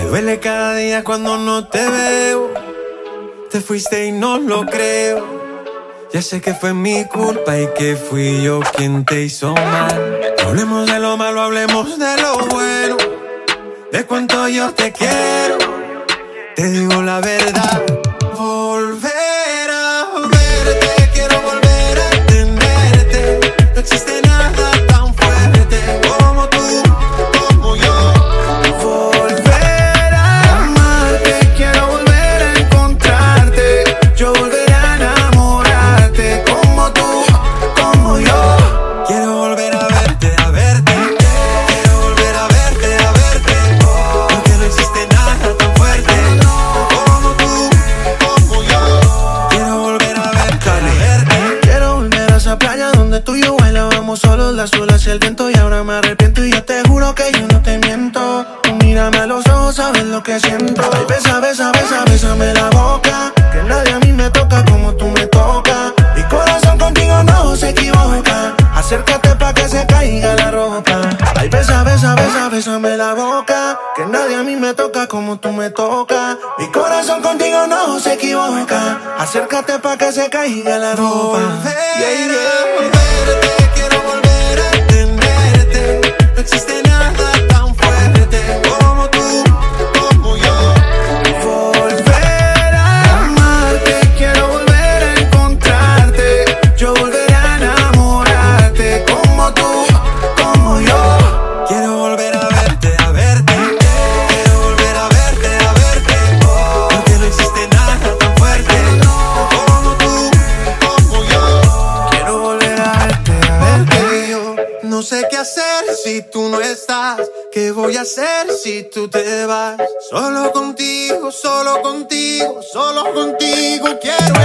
Me duele cada día cuando no te veo. Te fuiste y no lo creo. Ya sé que fue mi culpa y que fui yo quien te hizo mal. No hablemos de lo malo, hablemos de lo bueno. De cuánto yo te quiero. Te digo la verdad. Yo bailábamos solos, las olas y el viento. Y ahora me arrepiento y yo te juro que yo no te miento. Tú mírame a los ojos, sabes lo que siento. Ay, besa, besa, besa, bésame la boca. Que nadie a mí me toca como tú me tocas. Mi corazón contigo no se equivoca. Acércate pa' que se caiga la ropa. Ay, besa, besa, besa, bésame la boca. Que nadie a mí me toca como tú me tocas. Mi corazón contigo no se equivoca. Acércate pa' que se caiga la ropa. Yeah, yeah. noches de la no sé qué hacer si tú no estás. ¿Qué voy a hacer si tú te vas? Solo contigo, solo contigo, solo contigo quiero